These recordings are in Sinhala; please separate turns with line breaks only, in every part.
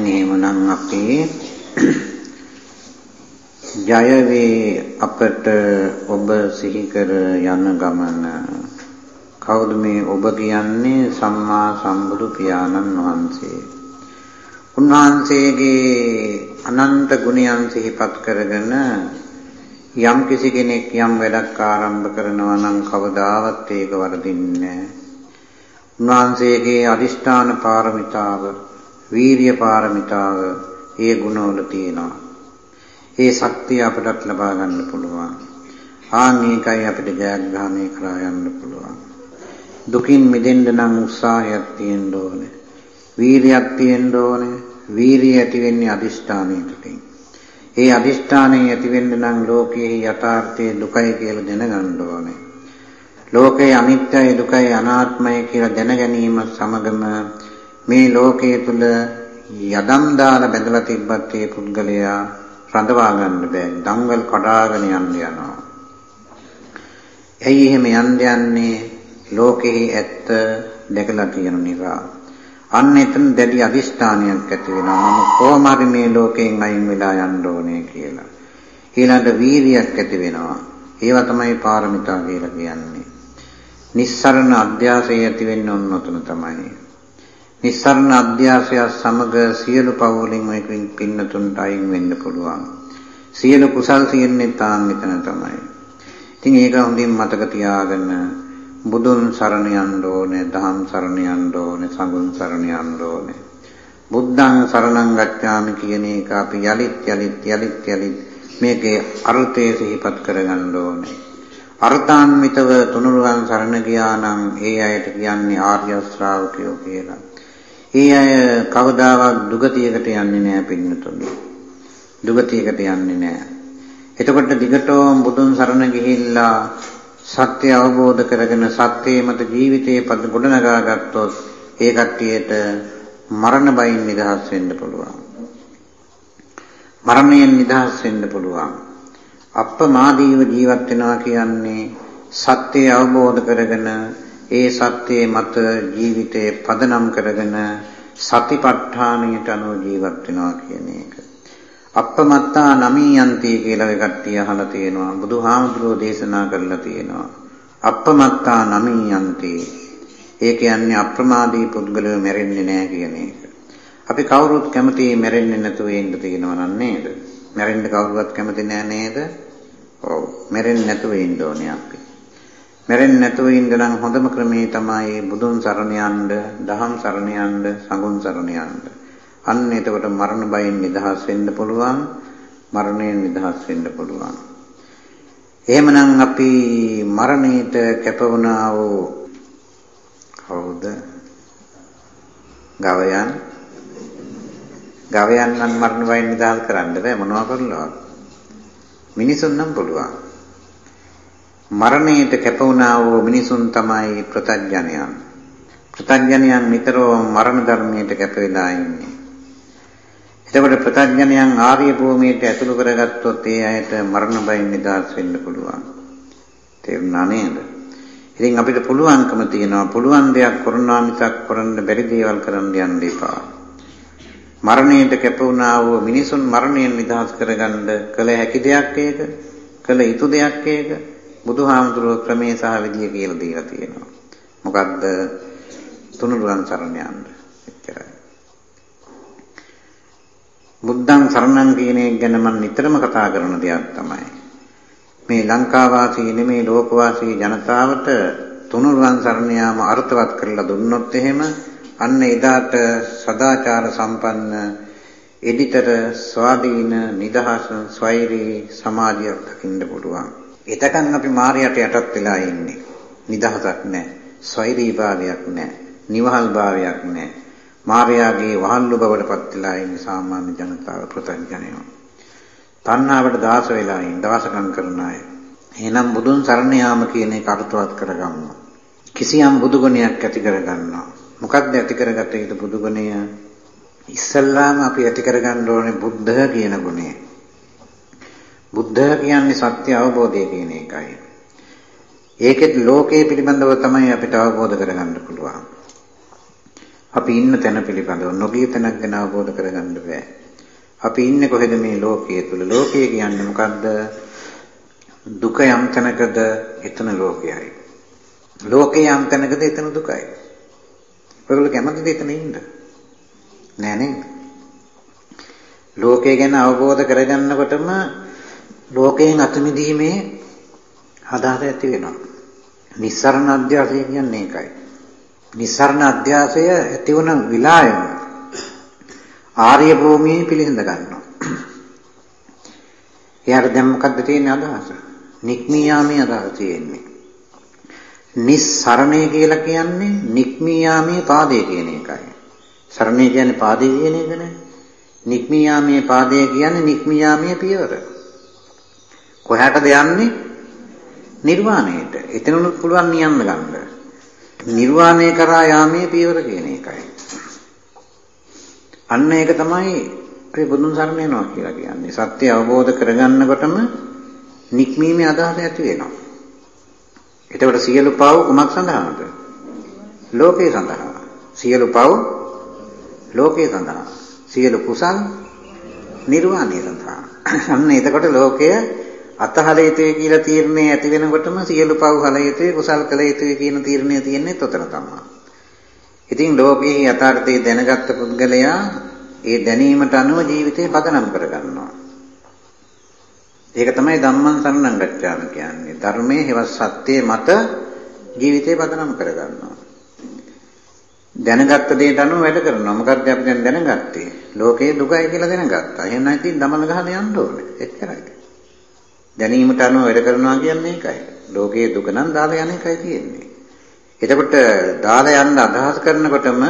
දැන් එහෙමනම් අපි ජය වේ අපට ඔබ සිහි කර යන ගමන. කවුද මේ ඔබ කියන්නේ? සම්මා සම්බුදු පියාණන් වහන්සේ. උන්වහන්සේගේ අනන්ත ගුණයන් සිහිපත් කරගෙන යම් කිසි කෙනෙක් යම් වැඩක් ආරම්භ කරනවා නම් කවදාවත් ඒක වරදින්නේ නැහැ. උන්වහන්සේගේ අදිෂ්ඨාන පාරමිතාව, වීරිය පාරමිතාව ඒ ගුණවල තියෙනවා. ඒ ශක්තිය අපට ලබා ගන්න පුළුවන්. ආන් ඒකයි අපිට ජයග්‍රහණය කරා යන්න පුළුවන්. දුකින් මිදෙන්න නම් උත්සාහයක් තියෙන්න ඕනේ. වීරියක් තියෙන්න ඕනේ. වීරිය ඇති වෙන්නේ අදිෂ්ඨානයකින්. ඒ අදිෂ්ඨානය ඇති වෙන්න නම් ලෝකයේ යථාර්ථය දුකයි කියලා දැනගන්න ඕනේ. ලෝකේ අනිත්‍යයි දුකයි අනාත්මයි කියලා දැන ගැනීම සමගම මේ ලෝකයේ තුල යදම් දාලා බැඳලා තිබ්බත් ඒ පුද්ගලයා රඳවා ගන්න බෑ. දංගල් කඩාගෙන යන්න යනවා. ඇයි එහෙම යන්න යන්නේ? ලෝකෙහි ඇත්ත දැකලා තියෙන නිසා. අන්න එතන දැඩි අදිෂ්ඨානයක් ඇති වෙනවා. මම කොහොම හරි මේ ලෝකයෙන් අයින් වෙලා යන්න ඕනේ කියලා. ඊළඟ වීරියක් ඇති වෙනවා. ඒවා තමයි පාරමිතා කියලා කියන්නේ. නිස්සරණ අධ්‍යාසය ඇති වෙන්නේ ඔන්න ඔතන තමයි. නිස්සරණ අධ්‍යාසය සමග සියලු පවුලින් මේකින් පින්නතුන්ට අයින් වෙන්න පුළුවන්. සියලු කුසල් සියන්නේ තාන් මෙතන තමයි. ඉතින් ඒක හොඳින් මතක තියාගන්න බුදුන් සරණ යන්න ඕනේ, දහම් සරණ යන්න ඕනේ, සංඝුන් සරණ යන්න ඕනේ. බුද්ධං සරණං ගච්ඡාමි කියන එක අපි යලිත් යලිත් යලිත් යලිත් මේකේ අර්ථය සිහිපත් කරගන්න ඕනේ. අර්ථාන්විතව තුනුරුවන් සරණ ගියා නම් ඒ අයට කියන්නේ ආර්ය ශ්‍රාවකයෝ කියලා. ඒ අය කවදාවත් දුගතියකට යන්නේ නැහැ පින්නතුනි. දුගතියකට යන්නේ නැහැ. එතකොට දිගටම බුදුන් සරණ ගිහිල්ලා සත්‍ය අවබෝධ කරගෙන සත්‍යයේ මත ජීවිතේ පද ගොඩනගා ගත්තොත් ඒ කට්ටියට මරණ බයින් නිදහස් වෙන්න පුළුවන්. මරණයෙන් නිදහස් වෙන්න පුළුවන්. අප්‍රමාදීව ජීවත් වෙනවා කියන්නේ සත්‍ය අවබෝධ කරගෙන ඒ සත්‍යයේ මත ජීවිතේ පදනම් කරගෙන සතිපට්ඨානයට අනුව ජීවත් වෙනවා කියන එක. අප්පමත්තා නමීයන්ති කියලා ඒ කට්ටිය අහලා තියෙනවා. බුදුහාමුදුරුවෝ දේශනා කරලා තියෙනවා. අප්පමත්තා නමීයන්ති. ඒ කියන්නේ අප්‍රමාදී පුද්ගලයෝ මැරෙන්නේ නැහැ කියන එක. අපි කවුරුත් කැමති මැරෙන්නේ නැතුව ඉන්න තියෙනවා නේද? මැරෙන්න කවුරුවත් කැමති නෑ නේද? ඔව්. මැරෙන්නේ නැතුව ඉන්න ඕනේ අපි. මැරෙන්නේ නැතුව ඉන්න නම් හොඳම ක්‍රමේ තමයි බුදුන් සරණ යන්න, දහම් සරණ යන්න, සංඝුන් සරණ යන්න. අන්න එතකොට මරණ බයෙන් නිදහස් වෙන්න පුළුවන්, මරණයෙන් නිදහස් වෙන්න පුළුවන්. එහෙමනම් අපි මරණයට කැප වුණා වූ කවුද? ගවයන් ගවයන් නම් මරණ බයෙන් නිදහස් කරන්න බෑ මොනවා කරලවත්. මිනිසුන් නම් පුළුවන්. මරණයට කැප වුණා වූ මිනිසුන් තමයි ප්‍රතඥයන්. ප්‍රතඥයන් නිතරම මරණ ධර්මයට කැප වෙලා ඉන්නේ. එතකොට ප්‍රතඥයන් ආර්ය භූමියට ඇතුළු කරගත්තොත් ඒ අයට මරණ බයෙන් නිදහස් වෙන්න පුළුවන්. තේරුණා නේද? ඉතින් අපිට පුළුවන්කම තියෙනවා පුළුවන් දෙයක් කරනවා මිසක් කරන්න බැරි දේවල් කරන්න යන්න එපා. මරණයට කැප වුණා වූ මිනිසුන් මරණයෙන් නිදහස් කරගන්න කළ හැකි දෙයක් ඒක, කළ යුතු දෙයක් ඒක. බුදුහාමුදුරුවෝ ක්‍රමේ සහ විදිය කියලා දීලා තියෙනවා. මොකද්ද? තුනුරුවන් සරණ යන්න. එච්චරයි. බුද්ධං සරණං කියන එක ගැන මම නිතරම කතා කරන දෙයක් තමයි. මේ ලංකාවාසී නෙමේ ලෝකවාසී ජනතාවට තුනුරුවන් සරණ යාම අර්ථවත් කරලා දුන්නොත් එහෙම අන්න එදාට සදාචාර සම්පන්න එඩිටර් ස්වාධීන නිදහස් ස්වෛරී සමාජයක් දකින්න පුළුවන්. එතකන් අපි මායයට යටත් වෙලා ඉන්නේ. නිදහසක් නැහැ. ස්වෛරී භාවයක් නැහැ. නිවහල් භාවයක් නැහැ. මායාවේ වහල්ලු බවට පත් වෙලා ඉන්න සාමාන්‍ය ජනතාව ප්‍රත්‍යඥයෝ. තණ්හාවට දාස වෙලා ඉන්න දවසකම් කරන අය. එහෙනම් බුදුන් සරණ යාම කියන එක අර්ථවත් කරගන්නවා. කිසියම් බුදු ගුණයක් ඇති කරගන්නවා. මොකක්ද ඇති කරගත යුතු බුදු ගුණය? ඉස්සල්ලාම අපි ඇති කරගන්න ඕනේ බුද්ධ කියන ගුණය. බුද්ධ කියන්නේ සත්‍ය අවබෝධය කියන එකයි. ඒකෙත් ලෝකයේ පිළිබඳව තමයි අපිට අවබෝධ කරගන්න පුළුවන්. අපි ඉන්න තැන පිළිබඳව නොගිය තැනක් ගැන අවබෝධ කරගන්න බෑ. අපි ඉන්නේ කොහෙද මේ ලෝකයේ තුල? ලෝකය කියන්නේ මොකද්ද? දුක යම් තැනකද එතන ලෝකයයි. ලෝකේ යම් තැනකද එතන දුකයි. ඔයගොල්ලෝ කැමතිද එතන ඉන්න? නෑ නේද? ලෝකය ගැන අවබෝධ කරගන්නකොටම ලෝකයෙන් අත මිදීමේ අදහස ඇති වෙනවා. නිස්සරණ අධ්‍යාසය කියන්නේ ඒකයි. නිස්සරණ අධ්‍යාසය ඇති වුණ විලායම ආර්ය භූමියේ පිළිඳ ගන්නවා. එයාට දැන් මොකද්ද තියෙන්නේ අදහස? නික්මියාමේ අදහස තියෙන්නේ. නිස්සරණය කියලා කියන්නේ නික්මියාමේ පාදේ කියන එකයි. සරණය කියන්නේ පාදේ කියන එක නේ. නික්මියාමේ පාදේ කියන්නේ නික්මියාමේ පියවර. කොහාටද යන්නේ? නිර්වාණයට. එතනනුත් පුළුවන් නියන්න ගන්න. නිර්වාණය කරා යාමේ පියවර කියන එකයි. අන්න ඒක තමයි අපි බුදුන් සරණ යනවා කියලා කියන්නේ. සත්‍ය අවබෝධ කරගන්නකොටම නික්මීමේ අදහස ඇති වෙනවා. එතකොට සියලු පව් කුමක් සඳහාද? ලෝකේ සඳහා. සියලු පව් ලෝකේ සඳහා. සියලු කුසල් නිර්වාණය සඳහා. අන්න එතකොට ලෝකය අතහල යුතුයි කියලා තීරණය ඇති වෙනකොටම සියලු පව් හල යුතුයි කුසල් කළ යුතුයි කියන තීරණය තියෙන්නේ තොතන තමයි. ඉතින් ලෝකයේ යථාර්ථය දැනගත්ත පුද්ගලයා ඒ දැනීමට අනුව ජීවිතේ පදනම් කරගන්නවා. ඒක තමයි ධම්මං සරණං ගච්ඡාමි කියන්නේ. ධර්මයේ හේවස් සත්‍යයේ මත ජීවිතේ පදනම් කරගන්නවා. දැනගත්ත දේට අනුව වැඩ කරනවා. මොකක්ද අපි දැන් දැනගත්තේ? ලෝකයේ දුකයි කියලා දැනගත්තා. එහෙනම් ඉතින් දමල ගහලා යන්න ඕනේ. එච්චරයි. දැනීමට අනුව වැඩ කරනවා කියන්නේ ඒකයි. ලෝකයේ දුක නම් දාලා යන එකයි තියෙන්නේ. එතකොට දාලා යන්න අදහස් කරනකොටම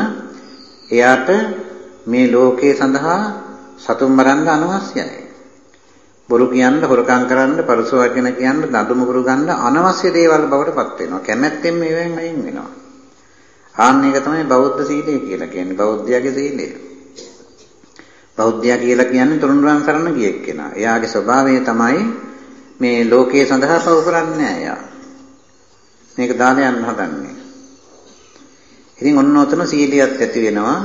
එයාට මේ ලෝකයේ සඳහා සතුන් මරන්න අනවශ්‍යයි. බොරු කියන්න, හොරකම් කරන්න, පරුස වචන කියන්න, දඩුම කරු ගන්න අනවශ්‍ය දේවල් බවට පත් වෙනවා. කැමැත්තෙන් මේවෙන් අයින් වෙනවා. ආන්න එක තමයි බෞද්ධ සීලය කියලා කියන්නේ. බෞද්ධයාගේ සීලය. බෞද්ධයා කියලා කියන්නේ තුනුරුවන් සරණ ගියෙක් කෙනා. එයාගේ ස්වභාවය තමයි මේ ලෝකයේ සඳහා පව කරන්නේ එයා. මේක දාලා යන්න හදන්නේ. ඉතින් ඔන්න ඔතන සීලියත් ඇති වෙනවා.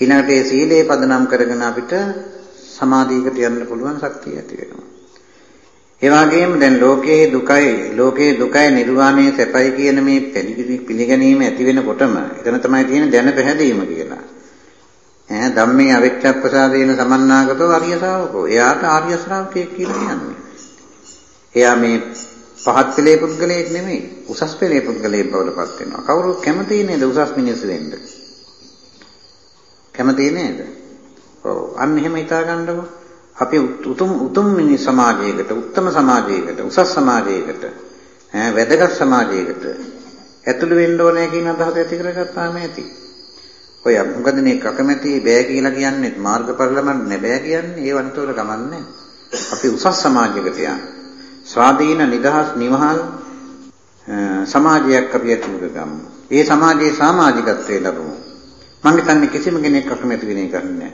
ඊළඟට ඒ සීලේ පදනම් කරගෙන අපිට සමාධියකට යන්න පුළුවන් ශක්තිය ඇති වෙනවා. ඒ වගේම දැන් ලෝකයේ දුකයි ලෝකයේ දුකයි නිර්වාණය සැපයි කියන මේ පිළිගැනීම ඇති වෙනකොටම එතන තමයි තියෙන දැන පැහැදීම කියලා. ඈ ධම්මේ අවිච්ඡප්පසාදේන සමන්නාගතෝ ආර්ය ශ්‍රාවකෝ. එයාට ආර්ය ශ්‍රාවකයෙක් කියලා කියන්නේ. එයා මේ පහත් පෙළේ පුද්ගලයෙක් නෙමෙයි උසස් පෙළේ පුද්ගලයෙක් බවට පත් වෙනවා. කවුරුත් කැමති නේද උසස් මිනිස්සු වෙන්න? කැමති නේද? ඔව් අන්න එහෙම හිතා ගන්නකො. අපි උතුම් උතුම් මිනිස් සමාජයකට, උත්තම සමාජයකට, උසස් සමාජයකට, ඈ වැදගත් සමාජයකට ඇතුළු වෙන්න ඕනේ කියන අදහස ඇති කරගත්තාම ඇති. ඔය මොකද මේ කකමැති බෑ කියලා කියන්නේ මාර්ගඵල ලබන්න බෑ කියන්නේ ඒව අන්තවල ගමන්නේ. අපි උසස් සමාජයකට යන්නේ. ස්වාධීන නිදහස් නිවහල් සමාජයක් අපි ඇති කරගමු. ඒ සමාජයේ සමාජිකත්වයේ ලැබුමු. මම හිතන්නේ කිසිම කෙනෙක් අකමැති වෙන එකක් නෑ.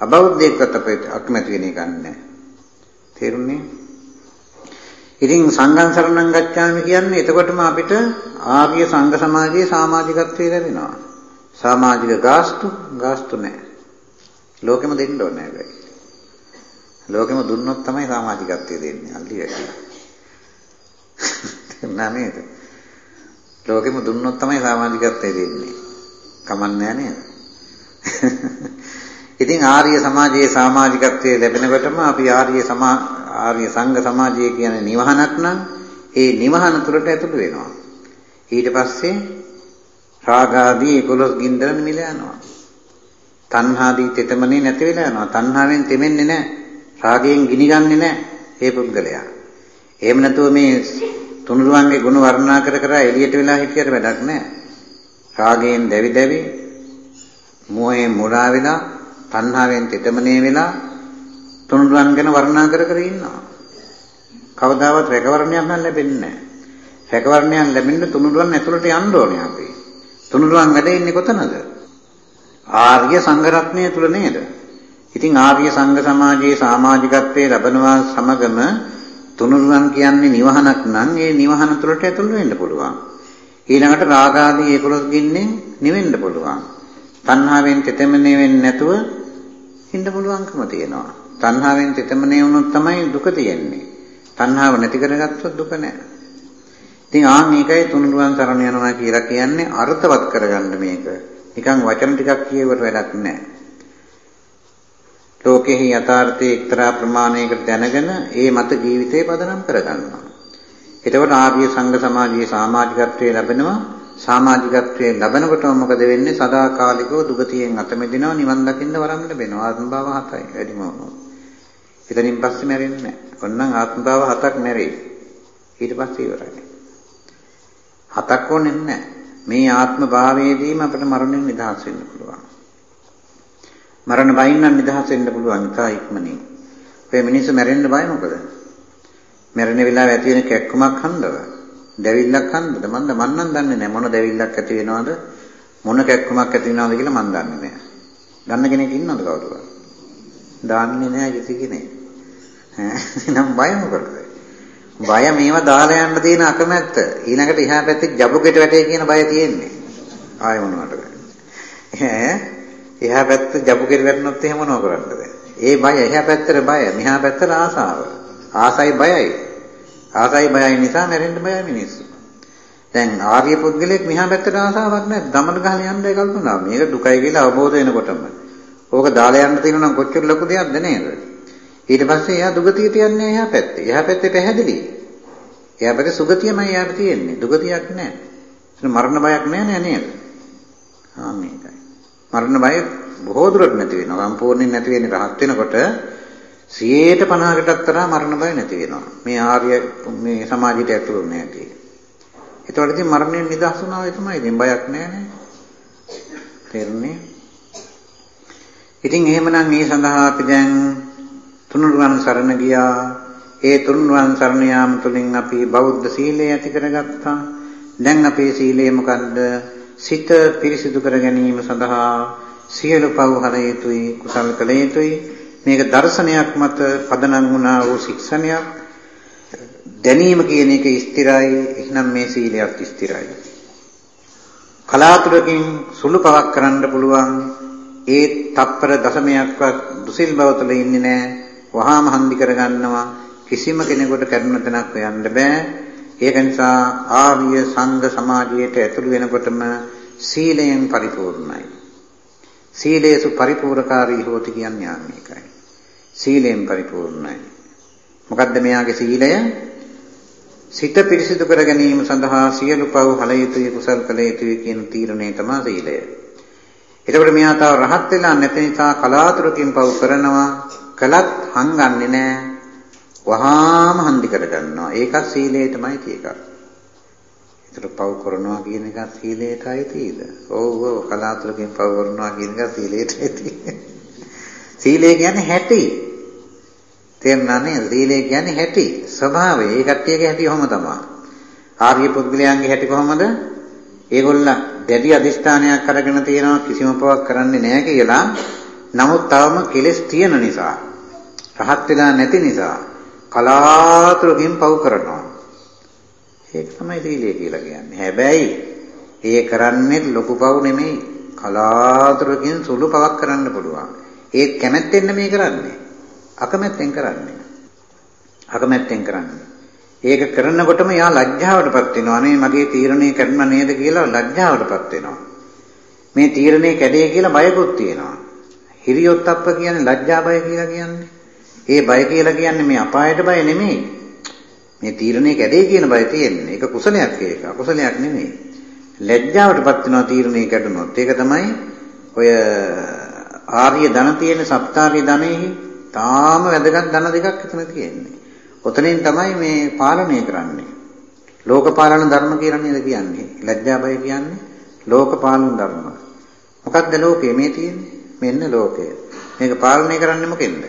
අබෞද්ධයෙක්වත් අපේ අකමැති වෙන එකක් නෑ. තේරුණේ? ඉතින් සංඝං සරණං ගච්ඡාමි කියන්නේ එතකොටම අපිට ආර්ය සංඝ සමාජයේ සමාජිකත්වය ලැබෙනවා. සමාජික ගාස්තු ගාස්තු නෑ. ලෝකෙම දෙන්න ඕනේ හැබැයි. ලෝකෙම දුන්නොත් තමයි සමාජිකත්වය දෙන්නේ. අල්ලි වැඩි. නෑ නේද? ලෝකෙම දුන්නොත් තමයි සමාජිකත්වය දෙන්නේ. කමන්නේ නේද? ඉතින් ආර්ය සමාජයේ සමාජිකත්වයේ ලැබෙනකොටම අපි ආර්ය සමා ආර්ය සංඝ සමාජය කියන්නේ නිවහනක් නම් ඒ නිවහන තුළට ඇතුළු වෙනවා. ඊට පස්සේ රාගාදී 11 ගින්දර නිමිල යනවා. තණ්හාදී තෙතමනේ නැති වෙලා යනවා. තණ්හාවෙන් තෙමෙන්නේ නැහැ. රාගයෙන් ගිනිගන්නේ නැහැ. ඒ පුද්ගලයා. එහෙම නැතුව මේ තුනුරුවන්ගේ ගුණ වර්ණනා කර කර එළියට වෙලා හිටියට වැඩක් නැහැ. රාගයෙන් දැවි දැවි මෝහයෙන් මුලා වෙලා තණ්හාවෙන් තෙතමනේ වෙලා තුනුරුවන් ගැන වර්ණනා කර කර ඉන්නවා. කවදාවත් රැකවරණයක් නම් ලැබෙන්නේ නැහැ. රැකවරණයක් ලැබෙන්න තුනුරුවන් ඇතුළට යන්න ඕනේ අපි. තුනුරුවන් වැඩ ඉන්නේ කොතනද? ආර්ය සංඝ රත්නය තුල නේද? ඉතින් ආර්ය සංඝ සමාජයේ සමාජිකත්වයේ ලබනවා සමගම තුනුරුවන් කියන්නේ නිවහනක් නම් ඒ නිවහන තුළට ඇතුළු වෙන්න පුළුවන්. ඊළඟට රාග ආදී 11 ගින්නෙන් නිවෙන්න පුළුවන්. තණ්හාවෙන් තෙතමනේ වෙන්නේ නැතුව ඉන්න පුළුවන්කම තියෙනවා. තණ්හාවෙන් තෙතමනේ වුණොත් තමයි දුක තියෙන්නේ. තණ්හාව නැති කරගත්තොත් දුක නැහැ. ඉතින් ආන් මේකයි තුනුරුවන් සරණ යනවා කියලා කියන්නේ අර්ථවත් කරගන්න මේක. නිකන් වචන ටිකක් කියවට වැඩක් නැහැ. ලෝකෙහි යථාර්ථයේ එක්තරා ප්‍රමාණයකට දැනගෙන ඒ මත ජීවිතේ පදනම් කරගන්නවා. එතකොට ආර්ය සංඝ සමාජයේ සමාජිකත්වයේ ලැබෙනවා සමාජිකත්වයේ ලැබෙනකොටම මොකද වෙන්නේ සදාකාලිකව දුගතියෙන් අත මිදෙනවා නිවන් දකින්න වරම් ලැබෙනවා ආත්ම භාව හතයි වැඩිම වුණොත්. එතනින් පස්සේ මැරෙන්නේ නැහැ. ඔන්නම් ආත්ම භාව හතක් මැරෙයි. ඊට පස්සේ ඉවරයි. හතක් ඕනේ නැහැ. මේ ආත්ම භාවයේදීම අපිට මරණයෙන් නිදහස් වෙන්න පුළුවන්. මරණ බයින් නම් නිදහස් වෙන්න පුළුවන් ඉතා ඉක්මනින්. ඔය මිනිස්සු මැරෙන්න බය මොකද? මැරෙන වෙලාව ඇති වෙන කැක්කමක් හන්දව. දැවිල්ලක් හන්දද? මන්ද මන් නම් දන්නේ නැහැ මොන දැවිල්ලක් ඇති වෙනවද? මොන කැක්කමක් ඇති වෙනවද කියලා මන් දන්නේ නැහැ. දන්න කෙනෙක් ඉන්නවද කවුරුහරි? දන්නේ නැහැ කිසි කෙනෙක්. ඈ නම් බය මොකටද? බය මේවා දාලා යන්න තියෙන අකමැත්ත. ඊළඟට එහා පැත්තේ ජබුකෙට වැටේ කියන බය තියෙන්නේ. ආයෙ මොනවටද? ඈ එහා පැත්ත ජබුකෙට වැටුනොත් එහෙම මොනව කරන්නද? ඒ බය එහා පැත්තට බය, මෙහා පැත්තට ආසාව. ආසයි බයයි. ආසයි බයයි නිසා මැරෙන්න බයයි මිනිස්සු. දැන් ආර්ය පුද්ගලෙක් මෙහා පැත්තට ආසාවක් නැහැ. දමන ගහලා යන්නයි කල්පනා. මේක දුකයි කියලා අවබෝධ වෙනකොටම. ඕක දාලා යන්න තියෙනවා නම් කොච්චර ලොකු දෙයක්ද නේද? ඊට පස්සේ එයා දුගතියට යන්නේ එහා පැත්තේ. එහා පැත්තේ පැහැදිලි. එහා පැත්තේ සුගතියමයි එයාට තියෙන්නේ. දුගතියක් නැහැ. ඒක මරණ බයක් නැහැ නේද? ආ මේකයි. මරණ බය බොහෝ දුරට නැති වෙනවා. සම්පූර්ණයෙන් නැති වෙන්නේ රහත් වෙනකොට 150කටත් තරම් මරණ බය නැති වෙනවා. මේ ආර්ය මේ සමාජයට ඇතුළු නැති. ඒතකොට ඉතින් මරණයෙන් නිදහස් වුණා ඒ තමයි. ඉතින් බයක් නැහැ නේ. තේරුණේ? ඉතින් එහෙමනම් මේ සඳහා අපි දැන් තුනුරුවන් සරණ ගියා. ඒ තුනුරුවන් සරණ යාම තුළින් අපි බෞද්ධ සීලය ඇති කරගත්තා. දැන් අපේ සීලය මොකද්ද? සිත පිරිසිදු කර ගැනීම සඳහා සියලු පව් හල යුතුයි කුසල් කළ යුතුයි. මේක දර්ශනයක් මත පදනම් වුණා වූ ශික්ෂණයක්. දැනීම කියන එක ස්ථිරයි. එහෙනම් මේ සීලයක් ස්ථිරයි. කලාතුරකින් සුළු පවක් කරන්න පුළුවන්. ඒ තප්පර දශමයක්වත් දුසිල් බව තුළ ඉන්නේ නැහැ වහාම හන්දි කරගන්නවා. කිසිම කෙනෙකුට කරුණ තැනක් හොයන්න බෑ. ඒක නිසා ආර්ය සංඝ සමාජයට ඇතුළු වෙනකොටම සීලයෙන් පරිපූර්ණයි සීලේසු පරිපූර්ණකාරී හෝති කියන්නේ ආ මේකයි සීලයෙන් පරිපූර්ණයි. මොකද්ද මෙයාගේ සීලය? සිත පිරිසිදු කර ගැනීම සඳහා සියලු පව් හල යුතුය කුසල් කළ යුතුය කියන තීරණය තමයි සීලය. එතකොට මෙයා තව රහත් වෙලා නැති නිසා කලාතුරකින් පව් කරනවා කළත් හංගන්නේ නැහැ. වහාම හන්දි කර ගන්නවා. ඒකත් සීලයටමයි තියෙක. ඒතර පව් කරනවා කියන එක සීලයටයි තියෙද? ඔව් ඔව් කලාතුරකින් පව් කරනවා කියන එක සීලයටයි තියෙන්නේ. සීලය කියන්නේ හැටි. තේරුණා නේද? සීලය කියන්නේ හැටි, ස්වභාවය. ඒ කට්ටියගේ හැටි කොහොම තමයි. ආර්ය පුද්ගලයන්ගේ හැටි කොහොමද? ඒගොල්ලන් දැඩි අදිෂ්ඨානයක් අරගෙන තියෙනවා කිසිම පවක් කරන්නේ නැහැ කියලා. නමුත් තවම කෙලෙස් තියෙන නිසා, රහත් වෙලා නැති නිසා කලාතුරකින් පව් කරනවා. ඒක තමයි සීලය කියලා කියන්නේ. හැබැයි ඒ කරන්නේ ලොකු පව් නෙමෙයි. කලාතුරකින් සුළු පවක් කරන්න පුළුවන්. ඒත් කැමැත්තෙන් මේ කරන්නේ. අකමැත්තෙන් කරන්නේ. අකමැත්තෙන් කරන්නේ. ඒක කරනකොටම යා ලැජ්ජාවටපත් වෙනවා නේ මගේ තීරණය කරන්න නේද කියලා ලැජ්ජාවටපත් වෙනවා. මේ තීරණය කැඩේ කියලා බයකුත් තියෙනවා. හිරියොත්ප්ප කියන්නේ ලැජ්ජා බය කියලා කියන්නේ. ඒ බය කියලා කියන්නේ මේ අපායට බය නෙමෙයි. මේ තීරණය කැඩේ කියන බය තියෙන්නේ. ඒක කුසලයක් ඒක. අකුසලයක් නෙමෙයි. ලැජ්ජාවටපත් වෙනවා තීරණය කැඩුනොත්. ඒක තමයි ඔය ආර්ය ධන තියෙන සප්තාර්ය ධනෙහි තාම වැදගත් ධන දෙකක් එතන තියෙන්නේ. ඔතනින් තමයි මේ පාලනය කරන්නේ. ලෝක පාලන ධර්ම කියලා නේද කියන්නේ. ලැජ්ජා බය කියන්නේ ලෝක පාලන ධර්ම. මොකක්ද ලෝකේ මේ තියෙන්නේ? මෙන්න ලෝකය. මේක පාලනය කරන්නේ මොකෙන්ද?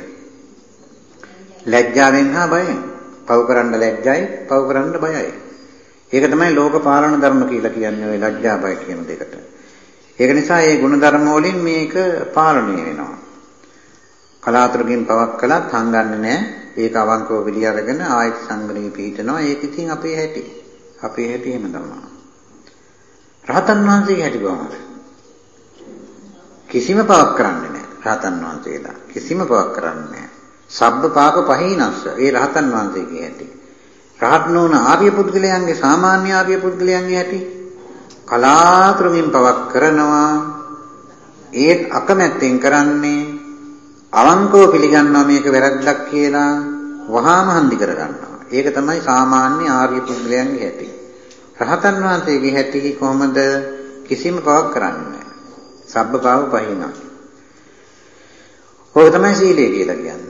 ලැජ්ජාවෙන් හා බයෙන්. පව් කරන්න ලැජ්ජයි, පව් කරන්න බයයි. ඒක තමයි ලෝක පාලන ධර්ම කියලා කියන්නේ ඔය ලැජ්ජා බය කියන දෙකට. ඒක නිසා මේ ගුණ ධර්ම වලින් මේක පාලනය වෙනවා. කලාතුරකින් පවක් කළත් හංගන්නේ නැහැ. ඒක අවංකව පිළිඅරගෙන ආයත සංග්‍රහේ පිහිටනවා. ඒක ඉතින් අපේ හැටි. අපේ හැටි එහෙම තමයි. රහතන් වහන්සේගේ හැටි කොහොමද? කිසිම පවක් කරන්නේ නැහැ. රහතන් වහන්සේලා කිසිම පවක් කරන්නේ නැහැ. සබ්බ පාප පහිනස්ස. ඒ රහතන් වහන්සේගේ ඇති. රහත් නොවන ආර්ය පුද්ගලයන්ගේ සාමාන්‍ය ආර්ය පුද්ගලයන්ගේ ඇති. කලාතුරකින් පවක් කරනවා. ඒත් අකමැත්තෙන් කරන්නේ අවංකව පිළිගන්නවා මේක වැරද්දක් කියලා වහාම හන්දි කරගන්නවා. ඒක තමයි සාමාන්‍ය ආර්ය පුද්ගලයන්ගේ හැටි. රහතන් වහන්සේගේ හැටි කොහොමද කිසිම පවක් කරන්නේ නැහැ. සබ්බ පාව පහිනා. ඔය තමයි සීලය කියලා කියන්නේ.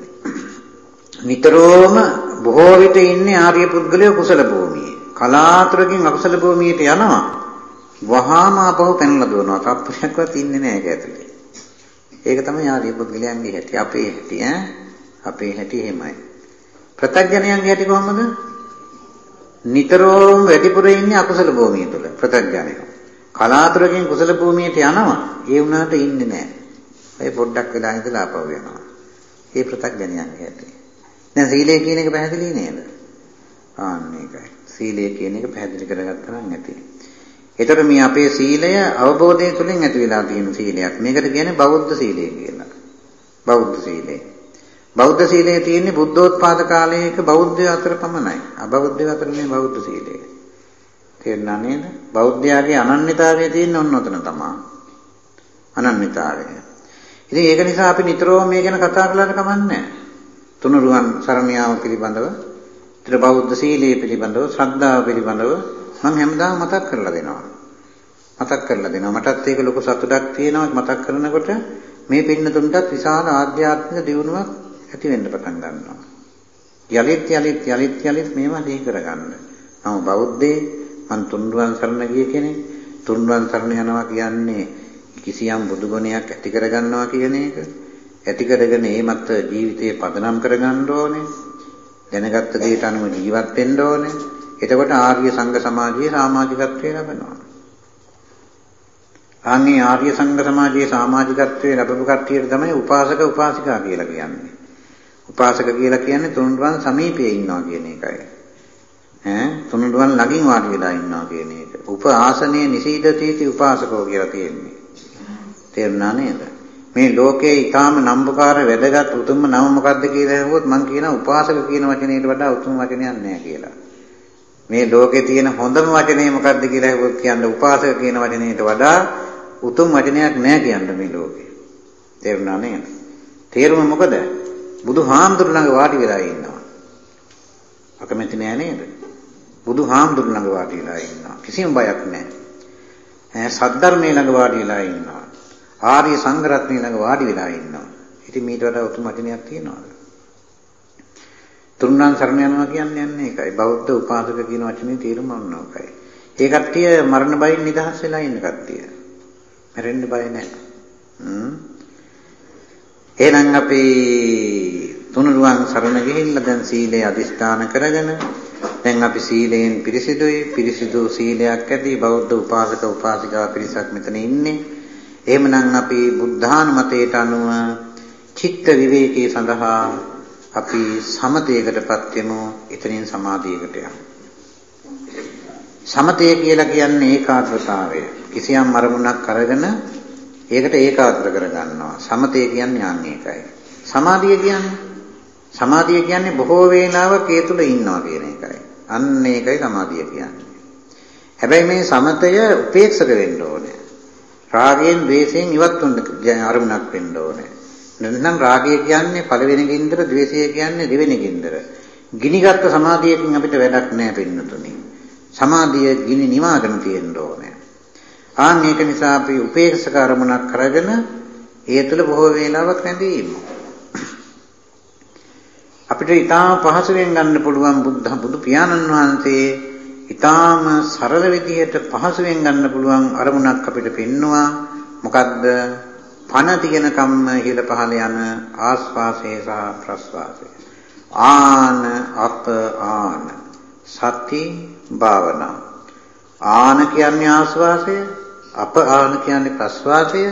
නිතරම බොහෝ විට ඉන්නේ ආර්ය පුද්ගලයෝ කුසල භූමියේ. කලාතුරකින් අකුසල භූමියට යනවා. වහාම අපහු පැනලා දුවනවා. තප්පරයක්වත් ඉන්නේ නැහැ ඒක ඇතුලේ. ඒක තමයි ආර්ය පුද්ගලයන්ගේ හැටි. අපේ හැටි ඈ. අපේ හැටි එහෙමයි. ප්‍රත්‍යඥයන්ගේ හැටි කොහොමද? නිතරම වැඩිපුර ඉන්නේ අකුසල භූමිය තුල ප්‍රත්‍යඥයෝ. කලාතුරකින් කුසල භූමියට යනවා. ඒ වුණාට ඉන්නේ නැහැ. ඒ පොඩ්ඩක් වෙලා ඉඳලා ආපහු යනවා. ඒ ප්‍රත්‍යඥයන්ගේ හැටි. දැන් සීලය කියන එක පැහැදිලි නේද? ආන්න ඒකයි. සීලය කියන එක පැහැදිලි කරගත්තා නම් ඇති. ඒතර මේ අපේ සීලය අවබෝධය තුළින් ඇති වෙලා තියෙන සීලයක්. මේකට කියන්නේ බෞද්ධ සීලය කියලා. බෞද්ධ සීලය. බෞද්ධ සීලය තියෙන්නේ බුද්ධෝත්පාද කාලයක බෞද්ධය අතර පමණයි. අබෞද්ධය අතර නේ බෞද්ධ සීලය. තේරුණා නේද? බෞද්ධයාගේ අනන්‍යතාවය තියෙන්නේ ඔන්න ඔතන තමයි. අනන්‍යතාවය. ඉතින් ඒක නිසා අපි නිතරම මේ ගැන කතා කරලා කමන්නේ තුනුරුවන් සරණ යාම පිළිබඳව, ඊට බෞද්ධ සීලය පිළිබඳව, ශ්‍රද්ධාව පිළිබඳව මම හැමදාම මතක් කරලා දෙනවා. මතක් කරලා දෙනවා. මටත් ඒක ලොකු සතුටක් තියෙනවා මතක් කරනකොට මේ පින්නතුන්ටත් විශාල ආධ්‍යාත්මික දියුණුවක් ඇති වෙන්න පටන් ගන්නවා. යලිත් යලිත් යලිත් යලිත් මේවා දී කරගන්න. මම බෞද්ධේ මං තුන්රුවන් සරණ ගිය කෙනෙක්. තුන්රුවන් සරණ යනවා කියන්නේ කිසියම් බුදුගුණයක් ඇති කරගන්නවා කියන එක. ඇති කරගෙන ඒ මත ජීවිතේ පදනම් කරගන්න ඕනේ. දැනගත්ත දේට අනුව ජීවත් වෙන්න ඕනේ. එතකොට ආර්ය සංඝ සමාජයේ සමාජිකත්වය ලැබෙනවා. අනේ ආර්ය සංඝ සමාජයේ සමාජිකත්වයේ ලැබපු කට්ටියට තමයි උපාසක උපාසිකා කියලා කියන්නේ. උපාසක කියලා කියන්නේ තුනුරුවන් සමීපයේ ඉන්නවා කියන එකයි. ඈ තුනුරුවන් ළඟින් වාඩි වෙලා ඉන්නවා කියන එක. උපාසනයේ නිසීදතිති උපාසකෝ කියලා තියෙන්නේ. තේරුණා නේද? මේ ලෝකේ ඊටාම නම්බුකාර වැදගත් උතුම්ම නම මොකද්ද කියලා අහුවොත් මම කියනවා උපාසක කියන වචනයට වඩා උතුම් වචනයක් නැහැ කියලා. මේ ලෝකේ තියෙන හොඳම වචනේ මොකද්ද කියලා අහුවොත් කියන්නේ උපාසක කියන වචනයට වඩා උතුම් වචනයක් නැහැ කියන්න මේ ලෝකේ. තේරුණා නේද? තේරුම මොකද? බුදුහාමුදුරු ළඟ වාඩි වෙලා ඉන්නවා. අකමැති නෑ නේද? බුදුහාමුදුරු ළඟ වාඩි වෙලා ඉන්නවා. කිසිම බයක් නැහැ. ඈ සද්ධර්මයේ ළඟ වාඩි වෙලා ඉන්නවා. ආර්ය සංඝ රත්නයේ ළඟ වාඩි වෙලා ඉන්නවා. ඉතින් මීට වඩා උතුම් වචනයක් තියනවද? තුන්වන් සරණ යනවා කියන්නේ යන්නේ ඒකයි. බෞද්ධ උපාසක කියන වචනේ තේරුම මොනවායි? ඒ කට්ටිය මරණ බයින් නිදහස් වෙලා ඉන්න කට්ටිය. මැරෙන්න බය නැහැ. හ්ම්. එහෙනම් අපි තුනුරුවන් සරණ ගිහිල්ලා දැන් සීලය අදිස්ථාන කරගෙන දැන් අපි සීලයෙන් පිරිසිදුයි පිරිසිදු සීලයක් ඇති බෞද්ධ උපාසක උපාසිකා පිරිසක් මෙතන ඉන්නේ. එහෙමනම් අපි බුද්ධානුමතයට අනුව චිත්ත විවේකයේ සඳහා අපි සමතයකටපත් වෙමු එතනින් සමාධියකට යමු. සමතය කියලා කියන්නේ ඒකාග්‍රතාවය. කිසියම් අරමුණක් අරගෙන ඒකට ඒකාග්‍ර කරගන්නවා. සමතය කියන්නේ යන්නේ ඒකයි. සමාධිය කියන්නේ සමාධිය කියන්නේ බොහෝ වේලාවක් ඒ තුල ඉන්නවා කියන එකයි. අන්න ඒකයි සමාධිය කියන්නේ. හැබැයි මේ සමතය උපේක්ෂක වෙන්න ඕනේ. රාගයෙන්, ද්වේෂයෙන් ඉවත් වෙන්න අරමුණක් වෙන්න ඕනේ. නැත්නම් රාගය කියන්නේ පළවෙනි ගින්දර, ද්වේෂය කියන්නේ දෙවෙනි ගින්දර. ගිනිගත් සමාධියකින් අපිට වැඩක් නැහැ පින්නතුනි. සමාධිය ගිනි නිවාගෙන තියෙන්න ඕනේ. ආන් ඒක නිසා අපි උපේක්ෂක අරමුණක් කරගෙන ඒ තුළ බොහෝ වේලාවක් රැඳී ඉමු. අපිට ඊටාම පහසුවෙන් ගන්න පුළුවන් බුද්ධ බුදු පියාණන් වහන්සේ ඊටාම සරල විදිහට පහසුවෙන් ගන්න පුළුවන් අරමුණක් අපිට පෙන්නවා. මොකද්ද? පණ තියෙන කම්ම ඉහළ පහළ යන ආස්වාසය සහ ප්‍රස්වාසය. ආන අප ආන සති භාවනා. ආන කියන්නේ ආස්වාසය අප ආන කියන්නේ ප්‍රස්වාසය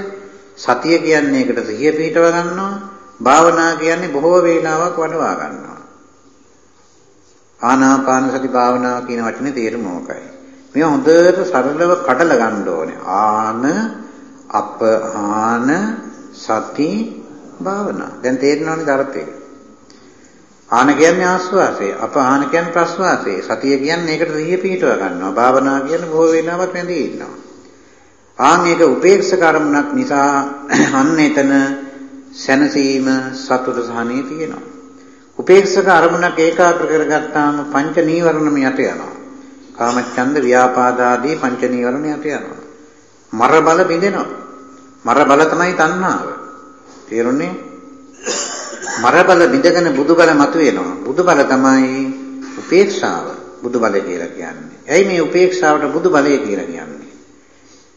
සතිය කියන්නේ ඒකට සිහිය පිහිටව ගන්නවා භාවනා කියන්නේ බොහෝ වේලාවක් වඩවා ගන්නවා ආනාපාන සති භාවනාව කියන වචනේ තේරුම මොකයි මේ හොඳට සරලව කඩලා ගන්න ඕනේ ආන අපහාන සති භාවනා. දැන් තේරෙනවනේ ධර්තය. ආන කියන්නේ ආස්වාසය, අපහාන කියන්නේ ප්‍රස්වාසය. සතිය කියන්නේ ඒකට සිහිය පිහිටව ගන්නවා. භාවනා කියන්නේ බොහෝ වේලාවක් රැඳී ඉන්නවා. ආන් ඒක උපේක්ෂක අරමුණක් නිසා අන්න එතන සැනසීම සතුට සහනේ තියෙනවා. උපේක්ෂක අරමුණක් ඒකාග්‍ර කරගත්තාම පංච නීවරණම යට යනවා. කාමච්ඡන්ද ව්‍යාපාද ආදී පංච නීවරණ යට යනවා. මර බල බිඳෙනවා. මර බල තමයි තණ්හාව. තේරුණේ? මර බල බිඳගෙන බුදු බල මතුවෙනවා. බුදු බල තමයි උපේක්ෂාව. බුදු බලය කියලා කියන්නේ. ඇයි මේ උපේක්ෂාවට බුදු බලය කියලා කියන්නේ?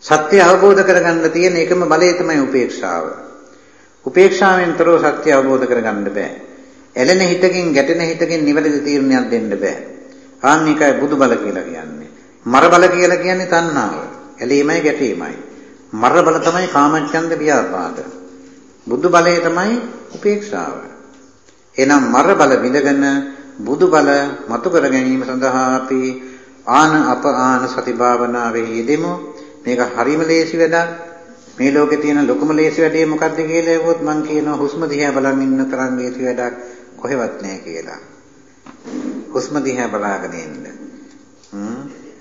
සත්‍ය අවබෝධ කරගන්න තියෙන එකම බලය තමයි උපේක්ෂාව. උපේක්ෂාවෙන් තොරව සත්‍ය අවබෝධ කරගන්න බෑ. ඇලෙන හිතකින් ගැටෙන හිතකින් නිවැරදි තීරණයක් දෙන්න බෑ. ආන් එකයි බුදු බල කියලා කියන්නේ. මර බල කියලා කියන්නේ තණ්හාව. ඇලීමයි ගැටීමයි. මර බල තමයි කාමච්ඡන්ද ව්‍යාපාද. බුදු බලය තමයි උපේක්ෂාව. එහෙනම් මර බල විඳගෙන බුදු බල මතු කර ගැනීම සඳහා අපි ආන අප ආන සති භාවනාවේ යෙදෙමු. මේක හරිම ලේසි වැඩක්. මේ ලෝකේ තියෙන ලොකුම ලේසි වැඩේ මොකක්ද කියලා ඇහුවොත් මං කියනවා හුස්ම දිහා බලන් ඉන්න තරම් ලේසි වැඩක් කොහෙවත් නැහැ කියලා. හුස්ම දිහා බලාගෙන ඉන්න.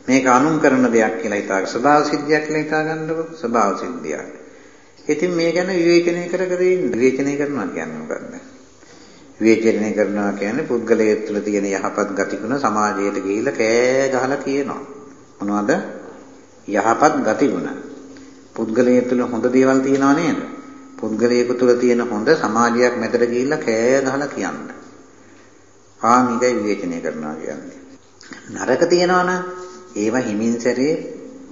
මේක අනුන් කරන දෙයක් කියලා හිතාගන්න. ස්වභාව සිද්ධියක් කියලා හිතාගන්නකො. ස්වභාව සිද්ධියක්. ඉතින් මේ ගැන විවේචනය කර කර ඉන්න. විවේචනය කරනවා කියන්නේ මොකක්ද? විවේචනය කරනවා කියන්නේ පුද්ගලයෙක් තුළ තියෙන යහපත් ගතිගුණ සමාජයට ගිහිල්ලා කෑ ගහලා කියනවා. මොනවද? යහපත් ගතිගුණ. පුද්ගලයෙක් තුළ හොඳ දේවල් තියෙනව නේද? පුද්ගලයෙකු තුළ තියෙන හොඳ සමාජයක් මැදට ගිහිල්ලා කෑ ගහලා කියන්න. ආමිකයි විවේචනය කරනවා කියන්නේ. නරක තියෙනවා ඒව හිමින් සැරේ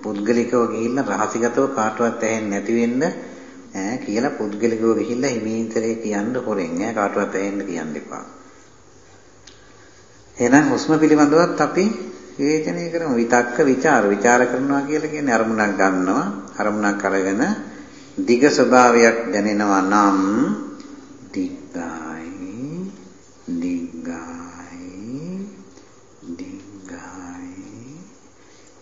පුද්ගලිකව ගිහිල්ලා රහසිගතව කාටවත් ඇහෙන්නේ නැති වෙන්න ඈ කියලා පුද්ගලිකව ගිහිල්ලා හිමින් සැරේ කියන්න හොරෙන් ඈ කාටවත් ඇහෙන්න කියන්න එපා. එහෙනම් හුස්ම පිළිබඳවත් අපි විවේචනය කරමු. විතක්ක ਵਿਚාර ਵਿਚාර කරනවා කියලා කියන්නේ අරමුණක් ගන්නවා අරමුණක් අරගෙන දිග ස්වභාවයක් දැනෙනවා නම් දිග්ගායි දිග්ගායි දිග්ගායි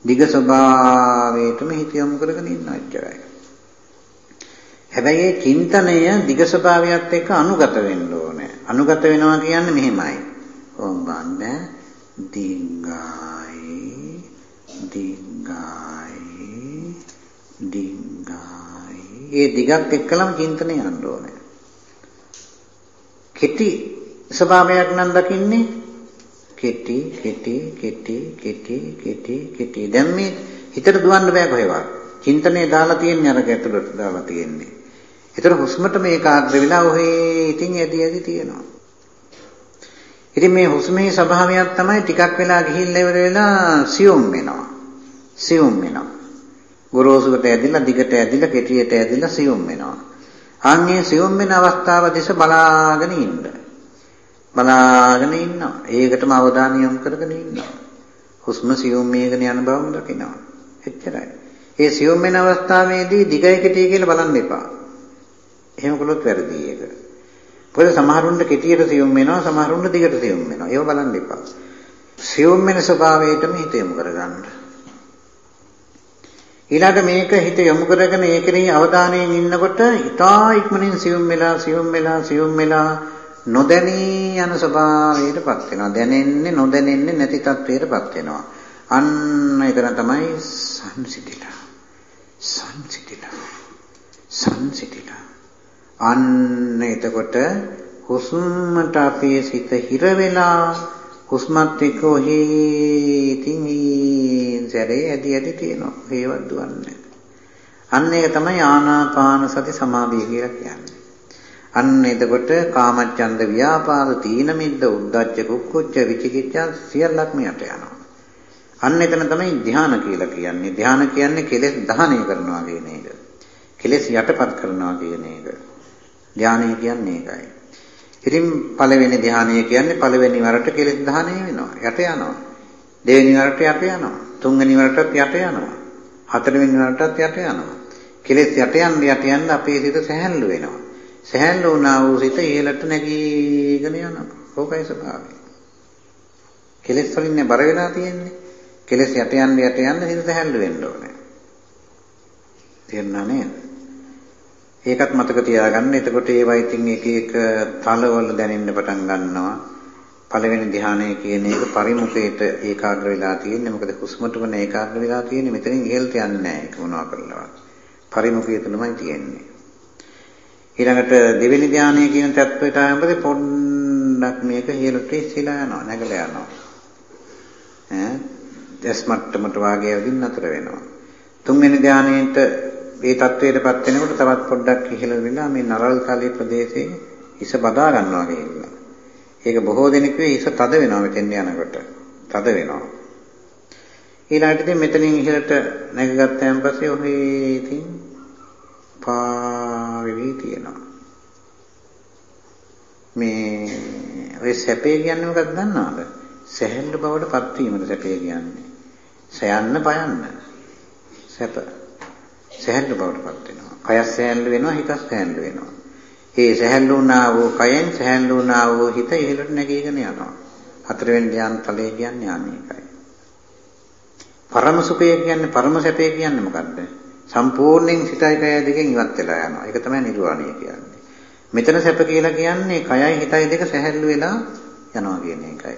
දිග ස්වභාවයටම හිත යොමු කරගෙන ඉන්න එච්චරයි. හැබැයි ඒ චින්තනය දිග ස්වභාවයත් එක්ක අනුගත වෙන්න ඕනේ. අනුගත වෙනවා කියන්නේ මෙහෙමයි. ඕම් බන්නේ දිග්ගායි දිග්ගායි දිග්ගායි ඒ දිගත් එක්කලම චින්තනය යන්න ඕනේ. කෙටි ස්වභාවයක් නම් දකින්නේ කෙටි කෙටි කෙටි කෙටි කෙටි කෙටි දැන් මේ හිතට දුවන්න බෑ කොහෙවත්. චින්තනේ දාලා තියෙන්නේ අර ගැටලුවට දාලා තියෙන්නේ. ඒතර හුස්මට මේ කාග්‍ර වෙලා ඔහේ ඉතින් ඇදි ඇදි තියෙනවා. ඉතින් මේ හුස්මේ ස්වභාවයක් තමයි ටිකක් වෙලා ගිහිල්ලා ඉවර වෙලා සියුම් වෙනවා. සියුම් වෙනවා. ගොරෝසුකට ඇදිලා දිගට ඇදිලා කෙටියට ඇදිලා සියුම් වෙනවා. අන්නේ සියුම් වෙන අවස්ථාව දිස බලාගෙන ඉන්න. බලාගෙන ඉන්නවා. ඒකටම අවධානය යොමු කරගෙන ඉන්නවා. හුස්ම සියුම් මේකන යන බවම දකිනවා. එච්චරයි. ඒ සියුම් වෙන අවස්ථාවේදී දිගයි කෙටිය කියලා බලන්න එපා. එහෙම කළොත් වැරදි ඒක. මොකද සමහරුන්ට කෙටියට සියුම් වෙනවා සමහරුන්ට දිගට සියුම් වෙනවා. ඒව බලන්න එපා. සියුම් වෙන ස්වභාවයටම හිත යොමු කරගන්න. ඊළඟ මේක හිත යොමු කරගෙන ඒකේ අවධානයෙන් ඉන්නකොට ඊටා ඉක්මනින් සියුම් වෙලා සියුම් වෙලා සියුම් වෙලා නොදැනී යන ස්වභාවයටපත් වෙනවා. දැනෙන්නේ නොදැනෙන්නේ නැති තත්වයටපත් වෙනවා. අන්න එතන තමයි සංසිතිලා. සංසිතිලා. සංසිතිලා. අන්න එතකොට හුස්මට අපේ සිත හිර වෙලා හුස්මත් එක්ක ඔහි ඉතින් සැරේ ඇදි ඇදි තියෙනවා. හේවත් දුවන්නේ. අන්න ඒක තමයි ආනාපාන සති සමාධිය කියලා කියන්නේ. අන්න එතකොට කාමච්ඡන්ද ව්‍යාපාද තීන මිද්ද උද්ධච්ච කුක්කුච්ච විචිකිච්ඡා සියල්ලක්ම යට යනවා. අන්න එතන තමයි ධ්‍යාන කියලා කියන්නේ. ධ්‍යාන කියන්නේ කෙලෙස් දහනය කරනවා කියන එක. කෙලෙස් යටපත් කරනවා කියන එක. ධානය කියන්නේ ඒකයි. ඉතින් පළවෙනි ධානය කියන්නේ පළවෙනි වරට කෙලෙස් දහණය වෙනවා. යට යනවා. දෙවෙනි වරට යට යනවා. තුන්වෙනි වරටත් යට යනවා. හතරවෙනි වරටත් යට යනවා. කෙලෙස් යට යන්න යට යන්න අපේ සිත සැහැල්ලු වෙනවා. සැහැල්ලු වුණා වූ සිත ඉහළට නැගීගෙන යනවා. ඕකයි ස්වභාවය. කෙලෙස් වලින් බර වෙලා තියෙන්නේ. කෙලෙස් යට යන්න යට යන්න හිත සැහැල්ලු වෙන්න ඕනේ. තේරුණා නේද? ඒකත් මතක තියාගන්න. එතකොට ඒවා ඉතින් එක එක තලවල දැනෙන්න පටන් ගන්නවා. පළවෙනි ධානය කියන එක පරිමුඛයට ඒකාග්‍ර වෙලා තියෙන්නේ. මොකද හුස්මටම ඒකාග්‍ර වෙලා තියෙන්නේ. මෙතනින් ඉහළට යන්නේ නැහැ. ඒක මොනවා කරලවත්. පරිමුඛය තුලමයි තියෙන්නේ. ඊළඟට දෙවෙනි ධානය කියන තත්ත්වයට ආවම පොඩ්ඩක් මේක ඉහළට ඉස්සලා යනවා. නැගලා යනවා. ඈ දැස් මට්ටමට වාගේ යවින් නතර වෙනවා. තුන්වෙනි ධානයේට මේ තත්වයටපත් වෙනකොට තවත් පොඩ්ඩක් ඉහළ වෙලා මේ නරල් තලයේ ප්‍රදේශයේ හිස බදා ගන්නවා කියලා. ඒක බොහෝ දෙනෙක් හිස තද වෙනවා මෙතෙන් යනකොට. තද වෙනවා. ඊළඟටදී මෙතනින් ඉහළට නැගගත්තාන් පස්සේ ඔහේ ඉතින් පාවෙවි තියෙනවා. මේ ඔය සැපේ කියන්නේ මොකක්ද දන්නවද? සැහැල්ලු බවට පත්වීමද සැපේ කියන්නේ. සයන්න පයන්න. සැප සැහැල්ලු බවට පත් වෙනවා. කය සැහැල්ලු වෙනවා, හිත සැහැල්ලු වෙනවා. ඒ සැහැල්ලු වුණා වූ කයෙන් සැහැල්ලු වුණා වූ හිත ඉහළට නැගීගෙන යනවා. හතරවෙනි ධ්‍යාන තලයේ කියන්නේ අනේකයි. පරම සුඛය කියන්නේ පරම සැපය කියන්නේ මොකද්ද? සම්පූර්ණයෙන් සිතයි කයයි දෙකෙන් ඉවත් වෙලා යනවා. ඒක තමයි නිර්වාණය කියන්නේ. මෙතන සැප කියලා කියන්නේ කයයි හිතයි දෙක සැහැල්ලු වෙලා යනවා කියන එකයි.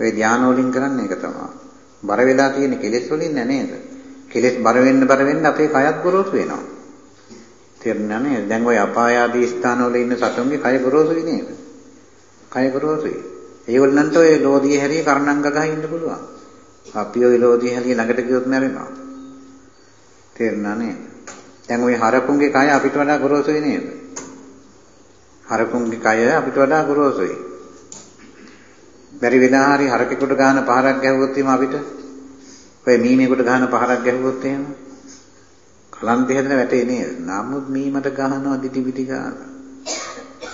ඔය ධානය වලින් කරන්නේ ඒක තමයි. බර වෙලා තියෙන කෙලෙස් වලින් නේද? කෙලෙස් බර වෙන්න බර වෙන්න අපේ කයත් ගොරෝසු වෙනවා. තේරුණා නේද? දැන් ওই අපාය ආදී ස්ථානවල ඉන්න සතුන්ගේ කය ගොරෝසුයි නේද? කය ගොරෝසුයි. ඒගොල්ලන්ට ඔය ලෝධිය හැරිය කරණංග ගහ ඉන්න පුළුවන්. අපි ওই ලෝධිය හැරිය ළඟට ගියොත් මැරෙනවා. තේරුණා නේද? දැන් ওই හරකුන්ගේ කය අපිට වඩා ගොරෝසුයි නේද? හරකුන්ගේ කය අපිට වඩා ගොරෝසුයි. බැරි වෙලා හරි හරකෙකුට ගහන පහරක් ගැහුවොත් එහෙම අපිට ඔය මීමෙකුට ගහන පහරක් ගැහුවොත් එහෙම කලන්තේ හැදෙන වැටේ නේද? නමුත් මීමට ගහනවා දිටි පිටි ගන්න.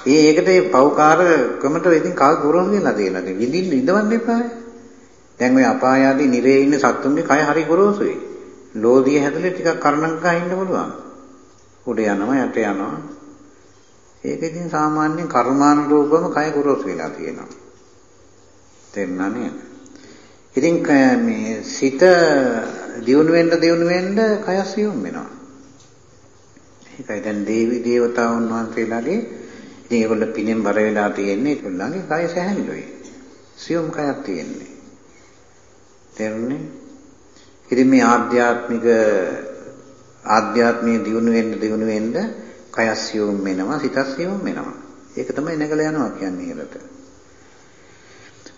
ඒ ඒකට ඒ පව්කාර ක්‍රමට ඉතින් කල් පුරන වෙලා තියෙනවා. ඉතින් විඳින්න ඉඳවන්න එපා. දැන් ඔය අපාය ආදී නිරේ ඉන්න සත්තුන්ගේ කය හරි ගොරෝසුයි. ලෝධිය හැදලා ටිකක් කරණක් ගහ ඉන්න පුළුවන්. උඩ යනවා යට යනවා. ඒක ඉතින් සාමාන්‍යයෙන් කර්මානුරූපව කය ගොරෝසු වෙලා තියෙනවා. තේරුණා නේද? ඉතින් මේ සිත දියුණු වෙන්න දියුණු වෙන්න කය සියුම් වෙනවා. ඒකයි දැන් දේවි දේවතාවුන් වහන්සේලාගේ ඉතින් ඒගොල්ල පිනෙන් බර වෙලා තියෙන්නේ ඒගොල්ලන්ගේ කය සැහැල්ලුයි. සියුම් කයක් තියෙන්නේ. තේරුණේ? ඉතින් මේ ආධ්‍යාත්මික ආධ්‍යාත්මයේ දියුණු වෙන්න දියුණු වෙන්න කය සියුම් වෙනවා, සිත සියුම් වෙනවා. ඒක තමයි නැගලා යනවා කියන්නේ ඒකට.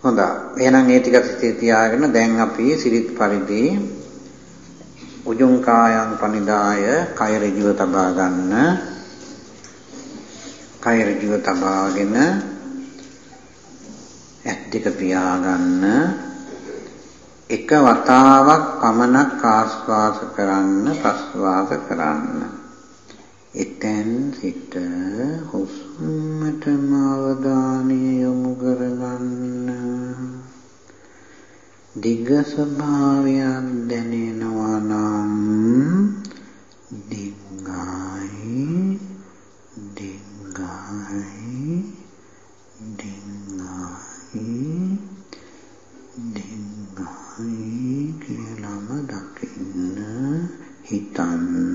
හොඳයි. එහෙනම් මේ ටික සිතේ තියාගෙන දැන් අපි සිරිත් පරිදි උජුං කායං පනිදාය කය ඍජුව තබා ගන්න. කය ඍජුව තබාගෙන ඇත් දෙක පියාගන්න. එක වතාවක් පමණක් ආස්වාස කරන්න ප්‍රස්වාස කරන්න. එතැන් සිට හුස්මටම අවධානය යොමු කරගන්න. දිග ස්වභාවයක් දැනෙනවා නම් දිග්ගායි දිග්ගායි දිග්ගායි දිග්ගායි කියලාම දකින්න හිතන්න.